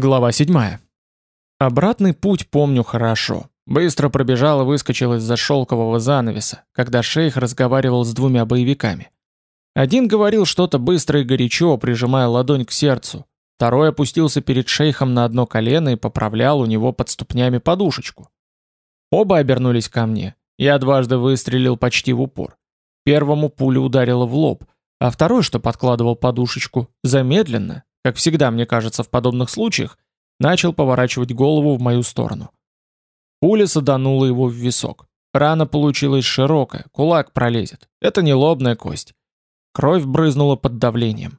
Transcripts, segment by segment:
Глава 7. Обратный путь помню хорошо. Быстро пробежал и выскочил из-за шелкового занавеса, когда шейх разговаривал с двумя боевиками. Один говорил что-то быстро и горячо, прижимая ладонь к сердцу. Второй опустился перед шейхом на одно колено и поправлял у него под ступнями подушечку. Оба обернулись ко мне. Я дважды выстрелил почти в упор. Первому пуля ударила в лоб, а второй, что подкладывал подушечку, замедленно, как всегда мне кажется в подобных случаях, начал поворачивать голову в мою сторону. Пуля саданула его в висок. Рана получилась широкая, кулак пролезет. Это не лобная кость. Кровь брызнула под давлением.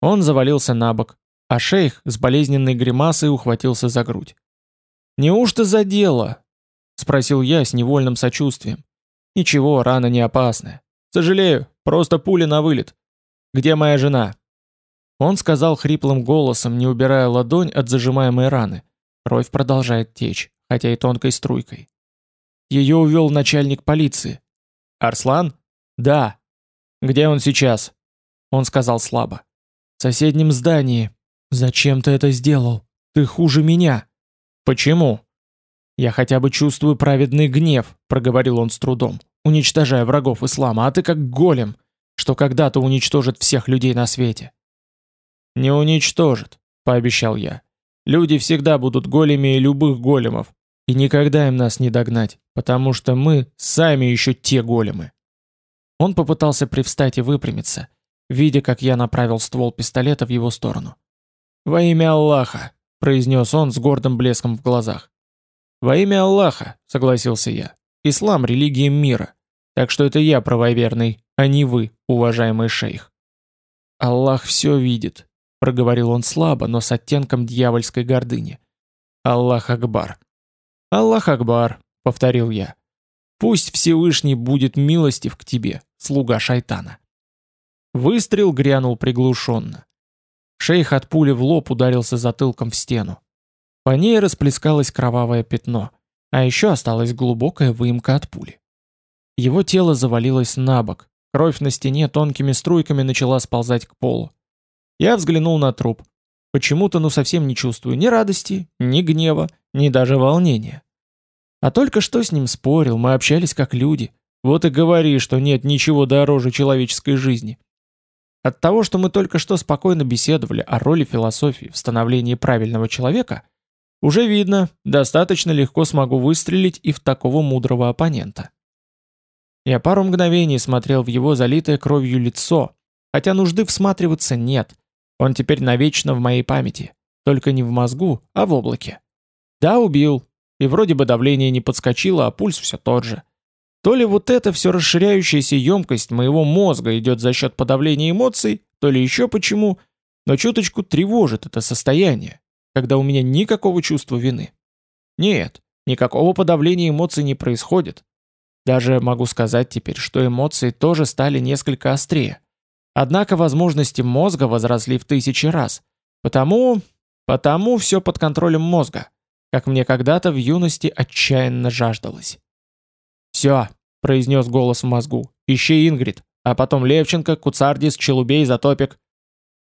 Он завалился на бок, а шейх с болезненной гримасой ухватился за грудь. «Неужто задело?» — спросил я с невольным сочувствием. «Ничего, рана не опасная. Сожалею, просто пуля на вылет. Где моя жена?» Он сказал хриплым голосом, не убирая ладонь от зажимаемой раны. Кровь продолжает течь, хотя и тонкой струйкой. Ее увел начальник полиции. «Арслан?» «Да». «Где он сейчас?» Он сказал слабо. «В соседнем здании. Зачем ты это сделал? Ты хуже меня». «Почему?» «Я хотя бы чувствую праведный гнев», — проговорил он с трудом, уничтожая врагов ислама, а ты как голем, что когда-то уничтожит всех людей на свете. «Не уничтожит», — пообещал я. «Люди всегда будут големи любых големов, и никогда им нас не догнать, потому что мы сами еще те големы». Он попытался привстать и выпрямиться, видя, как я направил ствол пистолета в его сторону. «Во имя Аллаха», — произнес он с гордым блеском в глазах. «Во имя Аллаха», — согласился я. «Ислам — религия мира, так что это я правоверный, а не вы, уважаемый шейх». «Аллах все видит», — проговорил он слабо, но с оттенком дьявольской гордыни. «Аллах Акбар». «Аллах Акбар», — повторил я. «Пусть Всевышний будет милостив к тебе, слуга шайтана». Выстрел грянул приглушенно. Шейх от пули в лоб ударился затылком в стену. По ней расплескалось кровавое пятно, а еще осталась глубокая выемка от пули. Его тело завалилось на бок, кровь на стене тонкими струйками начала сползать к полу. Я взглянул на труп. Почему-то ну совсем не чувствую ни радости, ни гнева, ни даже волнения. А только что с ним спорил, мы общались как люди. Вот и говори, что нет ничего дороже человеческой жизни. От того, что мы только что спокойно беседовали о роли философии в становлении правильного человека, уже видно, достаточно легко смогу выстрелить и в такого мудрого оппонента. Я пару мгновений смотрел в его залитое кровью лицо, хотя нужды всматриваться нет, он теперь навечно в моей памяти. Только не в мозгу, а в облаке. Да, убил. И вроде бы давление не подскочило, а пульс все тот же. То ли вот эта все расширяющаяся емкость моего мозга идет за счет подавления эмоций, то ли еще почему, но чуточку тревожит это состояние, когда у меня никакого чувства вины. Нет, никакого подавления эмоций не происходит. Даже могу сказать теперь, что эмоции тоже стали несколько острее. Однако возможности мозга возросли в тысячи раз. Потому... потому все под контролем мозга, как мне когда-то в юности отчаянно жаждалось. «Все», — произнес голос в мозгу, — «ищи Ингрид, а потом Левченко, Куцардис, Челубей, Затопик».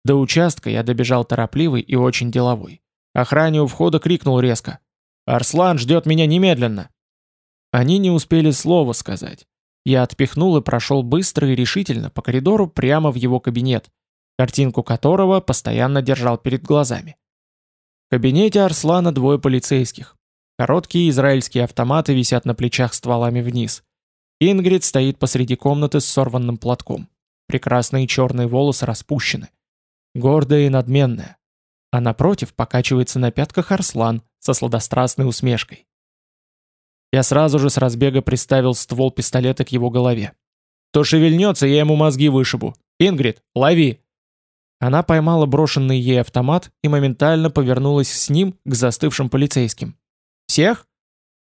До участка я добежал торопливый и очень деловой. Охране у входа крикнул резко. «Арслан ждет меня немедленно!» Они не успели слова сказать. Я отпихнул и прошел быстро и решительно по коридору прямо в его кабинет, картинку которого постоянно держал перед глазами. В кабинете Арслана двое полицейских. Короткие израильские автоматы висят на плечах стволами вниз. Ингрид стоит посреди комнаты с сорванным платком. Прекрасные черные волосы распущены. Гордая и надменная. А напротив покачивается на пятках Арслан со сладострастной усмешкой. Я сразу же с разбега приставил ствол пистолета к его голове. То шевельнется, я ему мозги вышибу. Ингрид, лови!» Она поймала брошенный ей автомат и моментально повернулась с ним к застывшим полицейским. «Всех?»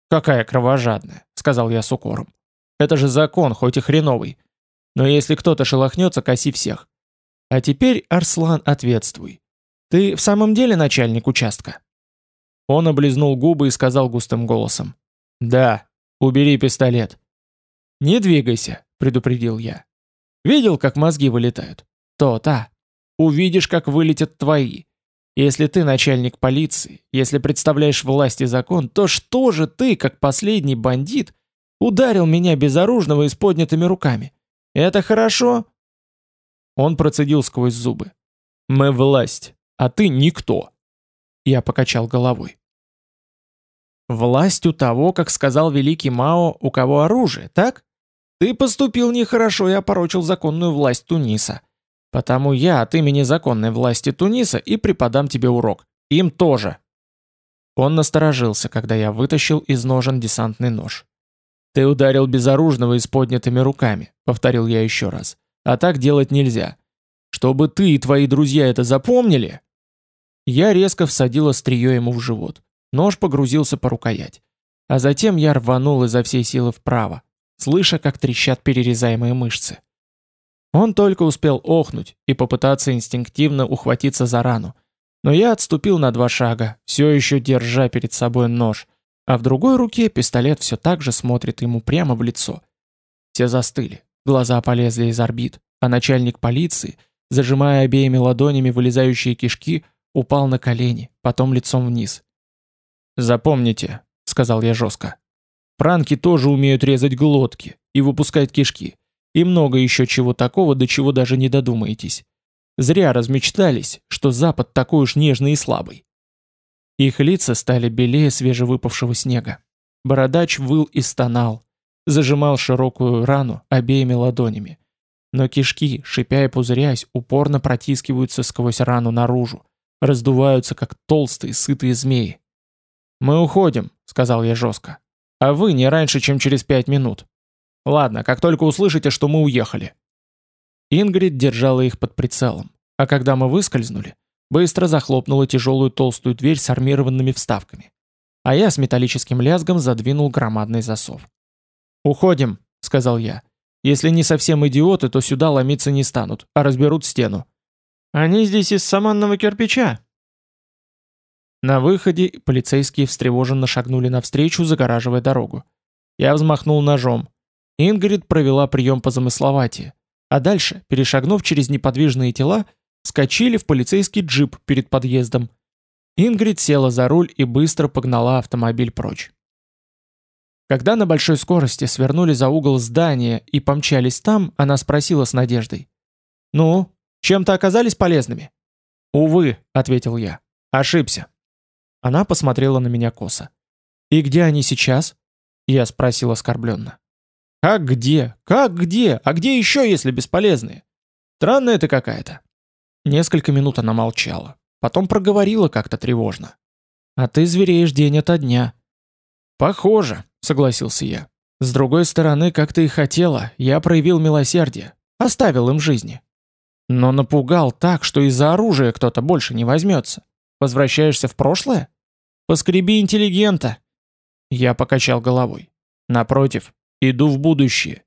«Какая кровожадная», — сказал я с укором. «Это же закон, хоть и хреновый. Но если кто-то шелохнется, коси всех. А теперь, Арслан, ответствуй. Ты в самом деле начальник участка?» Он облизнул губы и сказал густым голосом. «Да, убери пистолет». «Не двигайся», — предупредил я. «Видел, как мозги вылетают? То-то. Увидишь, как вылетят твои. Если ты начальник полиции, если представляешь власть и закон, то что же ты, как последний бандит, ударил меня безоружного и с поднятыми руками? Это хорошо?» Он процедил сквозь зубы. «Мы власть, а ты никто». Я покачал головой. «Власть у того, как сказал великий Мао, у кого оружие, так? Ты поступил нехорошо и опорочил законную власть Туниса. Потому я от имени законной власти Туниса и преподам тебе урок. Им тоже. Он насторожился, когда я вытащил из ножен десантный нож. «Ты ударил безоружного и с поднятыми руками», — повторил я еще раз. «А так делать нельзя. Чтобы ты и твои друзья это запомнили...» Я резко всадил острие ему в живот. Нож погрузился по рукоять. А затем я рванул изо всей силы вправо, слыша, как трещат перерезаемые мышцы. Он только успел охнуть и попытаться инстинктивно ухватиться за рану. Но я отступил на два шага, все еще держа перед собой нож, а в другой руке пистолет все так же смотрит ему прямо в лицо. Все застыли, глаза полезли из орбит, а начальник полиции, зажимая обеими ладонями вылезающие кишки, упал на колени, потом лицом вниз. «Запомните», — сказал я жестко, — «пранки тоже умеют резать глотки и выпускать кишки. И много еще чего такого, до чего даже не додумаетесь. Зря размечтались, что Запад такой уж нежный и слабый. Их лица стали белее свежевыпавшего снега. Бородач выл и стонал, зажимал широкую рану обеими ладонями. Но кишки, шипя и пузырясь, упорно протискиваются сквозь рану наружу, раздуваются, как толстые, сытые змеи. «Мы уходим», — сказал я жестко. «А вы не раньше, чем через пять минут. Ладно, как только услышите, что мы уехали. Ингрид держала их под прицелом, а когда мы выскользнули, быстро захлопнула тяжелую толстую дверь с армированными вставками. А я с металлическим лязгом задвинул громадный засов. «Уходим», — сказал я. «Если не совсем идиоты, то сюда ломиться не станут, а разберут стену». «Они здесь из саманного кирпича». На выходе полицейские встревоженно шагнули навстречу, загораживая дорогу. Я взмахнул ножом. Ингрид провела прием по замысловатии, а дальше, перешагнув через неподвижные тела, скочили в полицейский джип перед подъездом. Ингрид села за руль и быстро погнала автомобиль прочь. Когда на большой скорости свернули за угол здания и помчались там, она спросила с надеждой. «Ну, чем-то оказались полезными?» «Увы», — ответил я. «Ошибся». Она посмотрела на меня косо. «И где они сейчас?» Я спросил оскорбленно. Как где? Как где? А где еще, если бесполезные? Странная это какая-то. Несколько минут она молчала. Потом проговорила как-то тревожно. А ты звереешь день ото дня. Похоже, согласился я. С другой стороны, как ты и хотела, я проявил милосердие. Оставил им жизни. Но напугал так, что из-за оружия кто-то больше не возьмется. Возвращаешься в прошлое? Поскреби интеллигента. Я покачал головой. Напротив, Иду в будущее.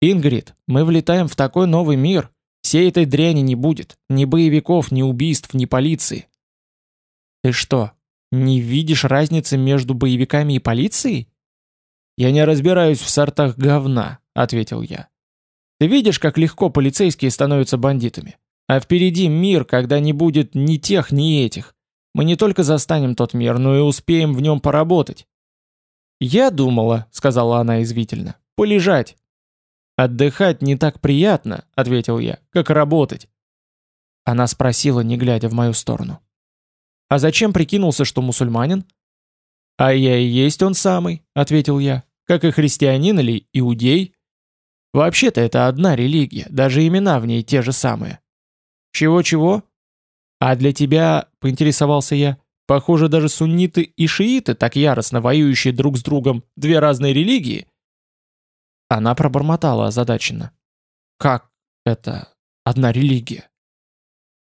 Ингрид, мы влетаем в такой новый мир. Всей этой дряни не будет. Ни боевиков, ни убийств, ни полиции. Ты что, не видишь разницы между боевиками и полицией? Я не разбираюсь в сортах говна, ответил я. Ты видишь, как легко полицейские становятся бандитами? А впереди мир, когда не будет ни тех, ни этих. Мы не только застанем тот мир, но и успеем в нем поработать. «Я думала», — сказала она извительно, — «полежать». «Отдыхать не так приятно», — ответил я, — «как работать». Она спросила, не глядя в мою сторону. «А зачем прикинулся, что мусульманин?» «А я и есть он самый», — ответил я, — «как и христианин или иудей». «Вообще-то это одна религия, даже имена в ней те же самые». «Чего-чего?» «А для тебя», — поинтересовался я, Похоже, даже сунниты и шииты, так яростно воюющие друг с другом, две разные религии. Она пробормотала озадаченно. Как это одна религия?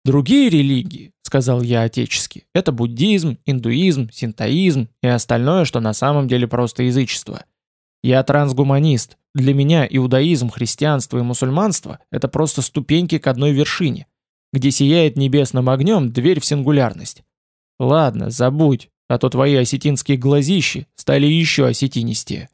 Другие религии, сказал я отечески, это буддизм, индуизм, синтоизм и остальное, что на самом деле просто язычество. Я трансгуманист. Для меня иудаизм, христианство и мусульманство – это просто ступеньки к одной вершине, где сияет небесным огнем дверь в сингулярность. Ладно, забудь, а то твои осетинские глазищи стали еще осетинистее.